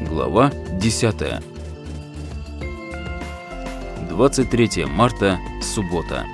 Глава 10. 23 марта, суббота.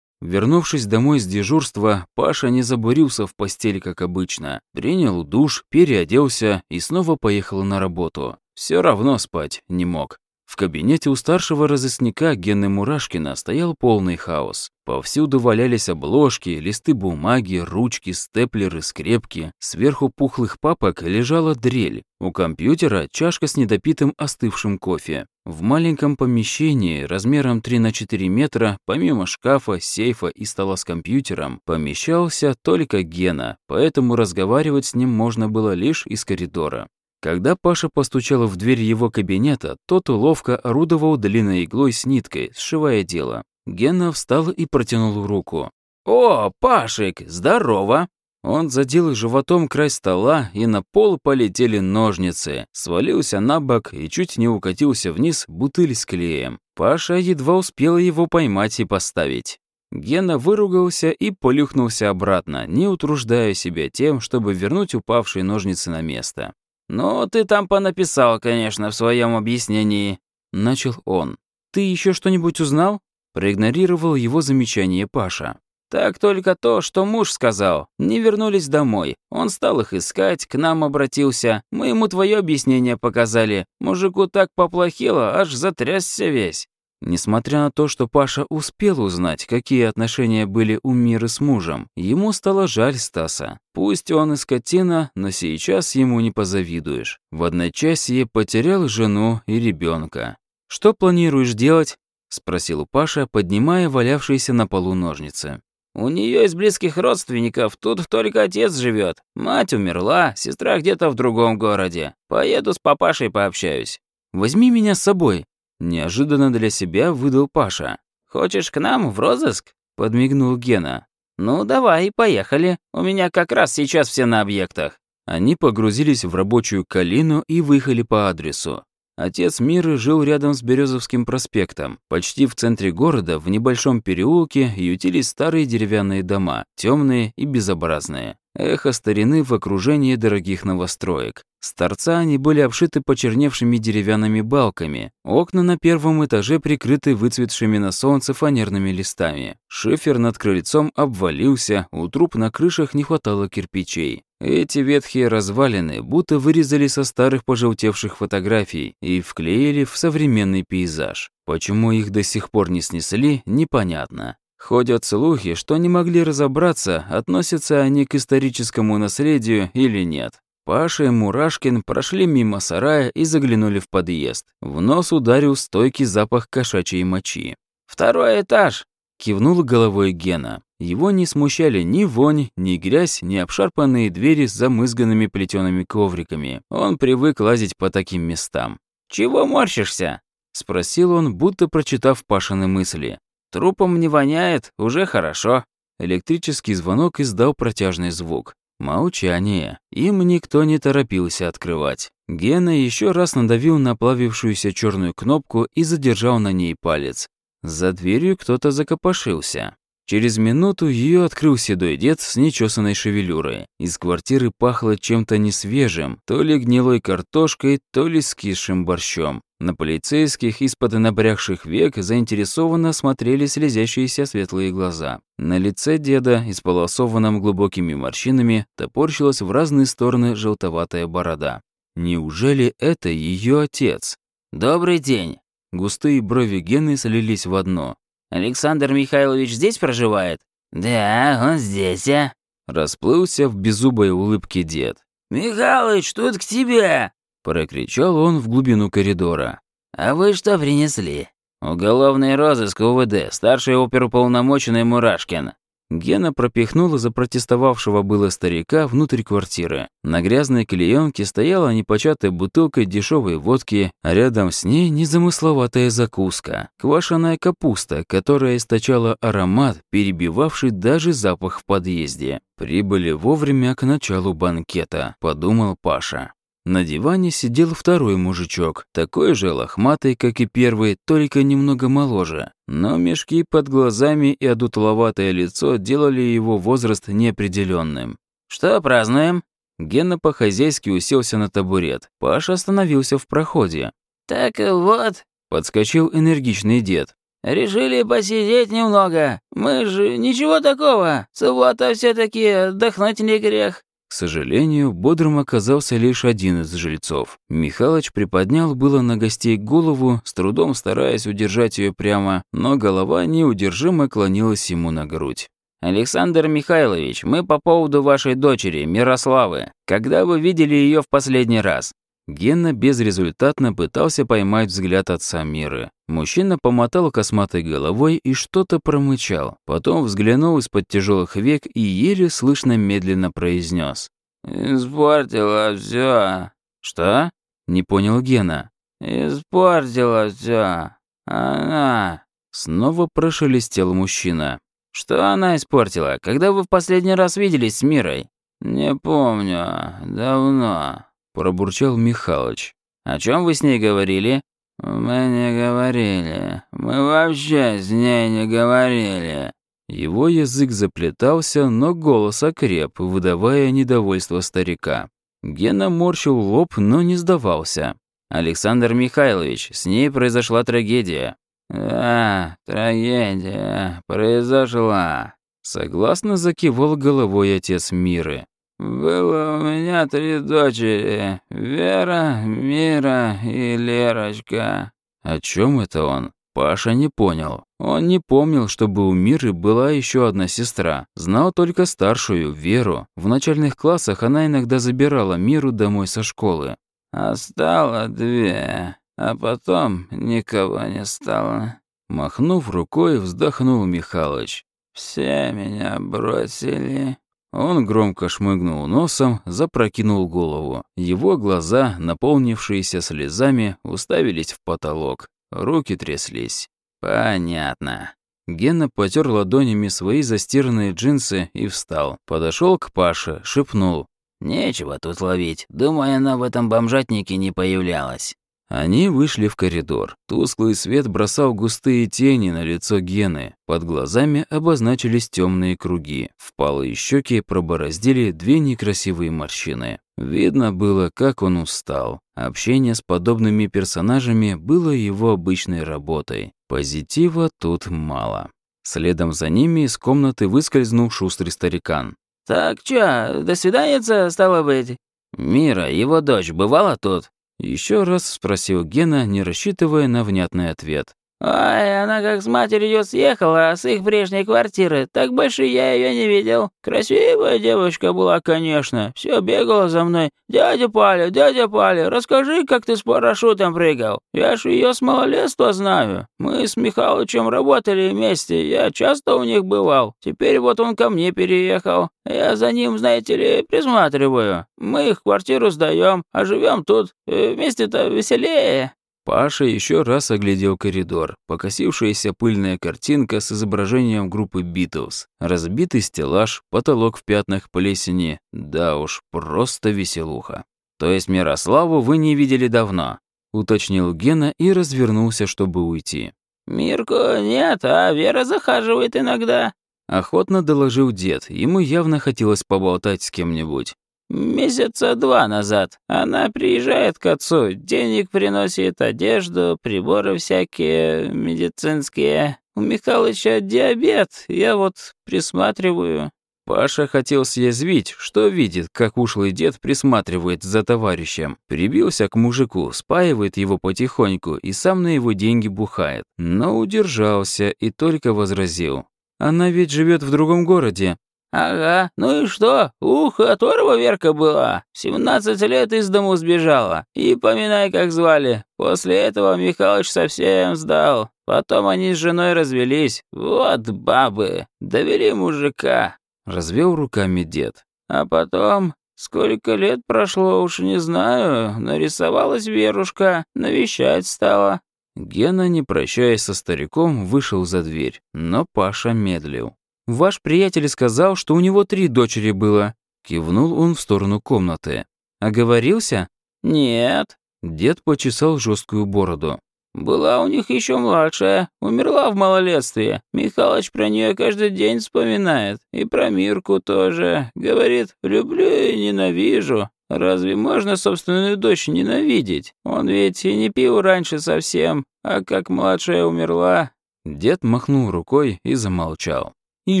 Вернувшись домой с дежурства, Паша не забурился в постель, как обычно. Принял душ, переоделся и снова поехал на работу. Все равно спать не мог. В кабинете у старшего разыскника Гены Мурашкина стоял полный хаос. Повсюду валялись обложки, листы бумаги, ручки, степлеры, скрепки. Сверху пухлых папок лежала дрель. У компьютера чашка с недопитым остывшим кофе. В маленьком помещении размером 3 на 4 метра, помимо шкафа, сейфа и стола с компьютером, помещался только Гена, поэтому разговаривать с ним можно было лишь из коридора. Когда Паша постучал в дверь его кабинета, тот ловко орудовал длинной иглой с ниткой, сшивая дело. Гена встал и протянул руку. «О, Пашик, здорово!» Он задел животом край стола, и на пол полетели ножницы. Свалился на бок и чуть не укатился вниз бутыль с клеем. Паша едва успел его поймать и поставить. Гена выругался и полюхнулся обратно, не утруждая себя тем, чтобы вернуть упавшие ножницы на место. «Ну, ты там понаписал, конечно, в своем объяснении», — начал он. «Ты еще что-нибудь узнал?» Проигнорировал его замечание Паша. «Так только то, что муж сказал. Не вернулись домой. Он стал их искать, к нам обратился. Мы ему твое объяснение показали. Мужику так поплохело, аж затрясся весь. Несмотря на то, что Паша успел узнать, какие отношения были у Миры с мужем, ему стало жаль Стаса. Пусть он и скотина, но сейчас ему не позавидуешь. В одночасье потерял жену и ребенка. «Что планируешь делать?» – спросил Паша, поднимая валявшиеся на полу ножницы. «У нее из близких родственников тут только отец живет. Мать умерла, сестра где-то в другом городе. Поеду с папашей пообщаюсь. Возьми меня с собой», Неожиданно для себя выдал Паша. «Хочешь к нам в розыск?» – подмигнул Гена. «Ну, давай, поехали. У меня как раз сейчас все на объектах». Они погрузились в рабочую калину и выехали по адресу. Отец Миры жил рядом с Березовским проспектом. Почти в центре города, в небольшом переулке, ютились старые деревянные дома, темные и безобразные. Эхо старины в окружении дорогих новостроек. С торца они были обшиты почерневшими деревянными балками. Окна на первом этаже прикрыты выцветшими на солнце фанерными листами. Шифер над крыльцом обвалился, у труб на крышах не хватало кирпичей. Эти ветхие развалины будто вырезали со старых пожелтевших фотографий и вклеили в современный пейзаж. Почему их до сих пор не снесли, непонятно. Ходят слухи, что не могли разобраться, относятся они к историческому наследию или нет. Паша и Мурашкин прошли мимо сарая и заглянули в подъезд. В нос ударил стойкий запах кошачьей мочи. «Второй этаж!» – кивнул головой Гена. Его не смущали ни вонь, ни грязь, ни обшарпанные двери с замызганными плетеными ковриками. Он привык лазить по таким местам. «Чего морщишься?» – спросил он, будто прочитав Пашины мысли. Трупом не воняет, уже хорошо. Электрический звонок издал протяжный звук. Молчание. Им никто не торопился открывать. Гена еще раз надавил на плавившуюся черную кнопку и задержал на ней палец. За дверью кто-то закопошился. Через минуту ее открыл седой дед с нечесанной шевелюрой. Из квартиры пахло чем-то несвежим, то ли гнилой картошкой, то ли скисшим борщом. На полицейских из-под набрякших век заинтересованно смотрели слезящиеся светлые глаза. На лице деда, исполосованном глубокими морщинами, топорщилась в разные стороны желтоватая борода. Неужели это ее отец? «Добрый день!» Густые брови Гены слились в одно. «Александр Михайлович здесь проживает?» «Да, он здесь, а?» Расплылся в беззубой улыбке дед. «Михалыч, тут к тебе!» Прокричал он в глубину коридора. «А вы что принесли?» «Уголовный розыск УВД, старший оперуполномоченный Мурашкин». Гена пропихнула запротестовавшего было старика внутрь квартиры. На грязной клеенке стояла непочатая бутылка дешевой водки, а рядом с ней незамысловатая закуска – квашеная капуста, которая источала аромат, перебивавший даже запах в подъезде. «Прибыли вовремя к началу банкета», – подумал Паша. На диване сидел второй мужичок, такой же лохматый, как и первый, только немного моложе. Но мешки под глазами и одутловатое лицо делали его возраст неопределенным. «Что празднуем?» Гена по-хозяйски уселся на табурет. Паша остановился в проходе. «Так вот», — подскочил энергичный дед. «Решили посидеть немного. Мы же ничего такого. Суббота все таки отдохнуть не грех». К сожалению, бодрым оказался лишь один из жильцов. Михалыч приподнял было на гостей голову, с трудом стараясь удержать ее прямо, но голова неудержимо клонилась ему на грудь. «Александр Михайлович, мы по поводу вашей дочери, Мирославы. Когда вы видели ее в последний раз?» Гена безрезультатно пытался поймать взгляд отца Миры. Мужчина помотал косматой головой и что-то промычал. Потом взглянул из-под тяжелых век и еле слышно медленно произнес: «Испортила все. «Что?» — не понял Гена. «Испортила все. Она...» Снова прошелестел мужчина. «Что она испортила? Когда вы в последний раз виделись с Мирой?» «Не помню. Давно», — пробурчал Михалыч. «О чем вы с ней говорили?» «Мы не говорили. Мы вообще с ней не говорили». Его язык заплетался, но голос окреп, выдавая недовольство старика. Гена морщил лоб, но не сдавался. «Александр Михайлович, с ней произошла трагедия». «Да, трагедия произошла», — согласно закивал головой отец Миры. «Было у меня три дочери — Вера, Мира и Лерочка». О чем это он? Паша не понял. Он не помнил, чтобы у Миры была еще одна сестра. Знал только старшую, Веру. В начальных классах она иногда забирала Миру домой со школы. «Остало две, а потом никого не стало». Махнув рукой, вздохнул Михалыч. «Все меня бросили». Он громко шмыгнул носом, запрокинул голову. Его глаза, наполнившиеся слезами, уставились в потолок. Руки тряслись. «Понятно». Гена потер ладонями свои застиранные джинсы и встал. Подошел к Паше, шепнул. «Нечего тут ловить. Думаю, она в этом бомжатнике не появлялась». Они вышли в коридор. Тусклый свет бросал густые тени на лицо Гены. Под глазами обозначились темные круги. Впалые щеки пробороздили две некрасивые морщины. Видно было, как он устал. Общение с подобными персонажами было его обычной работой. Позитива тут мало. Следом за ними из комнаты выскользнул шустрый старикан. «Так чё, до свидания, стало быть?» «Мира, его дочь, бывала тут?» Еще раз спросил Гена, не рассчитывая на внятный ответ. «Ой, она как с матерью съехала с их прежней квартиры. Так больше я ее не видел. Красивая девочка была, конечно. Все бегала за мной. Дядя Паля, дядя Паля, расскажи, как ты с парашютом прыгал. Я ж ее с малолетства знаю. Мы с Михалычем работали вместе. Я часто у них бывал. Теперь вот он ко мне переехал. Я за ним, знаете ли, присматриваю. Мы их квартиру сдаем, а живем тут. Э, вместе-то веселее». Паша еще раз оглядел коридор. Покосившаяся пыльная картинка с изображением группы Битлз. Разбитый стеллаж, потолок в пятнах плесени. Да уж, просто веселуха. То есть Мирославу вы не видели давно? Уточнил Гена и развернулся, чтобы уйти. «Мирку нет, а Вера захаживает иногда», — охотно доложил дед. Ему явно хотелось поболтать с кем-нибудь. Месяца два назад. Она приезжает к отцу, денег приносит, одежду, приборы всякие медицинские. У Михалыча диабет, я вот присматриваю». Паша хотел съязвить, что видит, как ушлый дед присматривает за товарищем. Прибился к мужику, спаивает его потихоньку и сам на его деньги бухает. Но удержался и только возразил. «Она ведь живет в другом городе, «Ага, ну и что? Ух, оторва Верка была. Семнадцать лет из дому сбежала. И поминай, как звали. После этого Михалыч совсем сдал. Потом они с женой развелись. Вот бабы. Довели мужика». Развел руками дед. «А потом Сколько лет прошло, уж не знаю. Нарисовалась Верушка, навещать стала». Гена, не прощаясь со стариком, вышел за дверь, но Паша медлил. Ваш приятель сказал, что у него три дочери было. Кивнул он в сторону комнаты. Оговорился? Нет. Дед почесал жесткую бороду. Была у них еще младшая, умерла в малолетстве. Михалыч про нее каждый день вспоминает. И про Мирку тоже. Говорит, люблю и ненавижу. Разве можно собственную дочь ненавидеть? Он ведь и не пил раньше совсем, а как младшая умерла...» Дед махнул рукой и замолчал. «И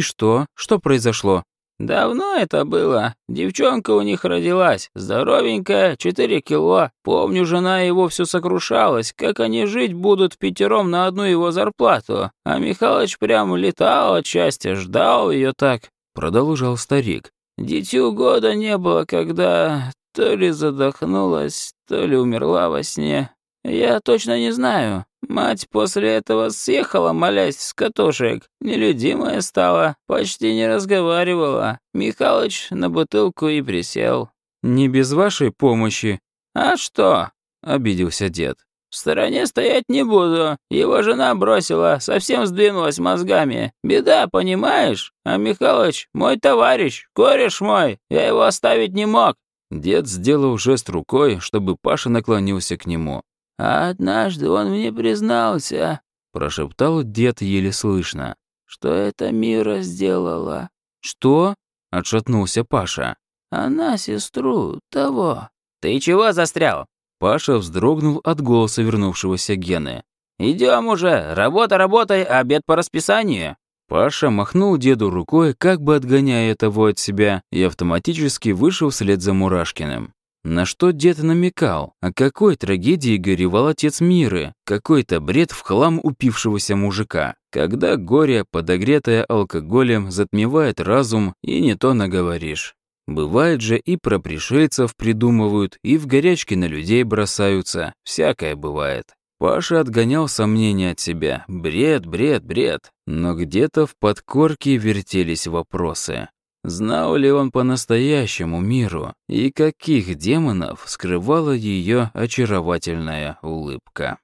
что? Что произошло?» «Давно это было. Девчонка у них родилась, здоровенькая, 4 кило. Помню, жена его все сокрушалась, как они жить будут пятером на одну его зарплату. А Михалыч прям летал от счастья, ждал ее так», — продолжал старик. «Дитю года не было, когда то ли задохнулась, то ли умерла во сне. Я точно не знаю. Мать после этого съехала, молясь с катушек. Нелюдимая стала, почти не разговаривала. Михалыч на бутылку и присел. «Не без вашей помощи». «А что?» — обиделся дед. «В стороне стоять не буду. Его жена бросила, совсем сдвинулась мозгами. Беда, понимаешь? А Михалыч мой товарищ, кореш мой. Я его оставить не мог». Дед сделал жест рукой, чтобы Паша наклонился к нему. А однажды он мне признался, прошептал дед еле слышно, что это Мира сделала. Что? отшатнулся Паша. Она сестру того. Ты чего застрял? Паша вздрогнул от голоса вернувшегося Гены. Идем уже, работа работай, обед по расписанию. Паша махнул деду рукой, как бы отгоняя того от себя, и автоматически вышел вслед за Мурашкиным. На что дед намекал? О какой трагедии горевал отец Миры? Какой-то бред в хлам упившегося мужика. Когда горе, подогретое алкоголем, затмевает разум, и не то наговоришь. Бывает же и про пришельцев придумывают, и в горячке на людей бросаются. Всякое бывает. Паша отгонял сомнения от себя. Бред, бред, бред. Но где-то в подкорке вертелись вопросы. Знал ли он по-настоящему миру, и каких демонов скрывала ее очаровательная улыбка?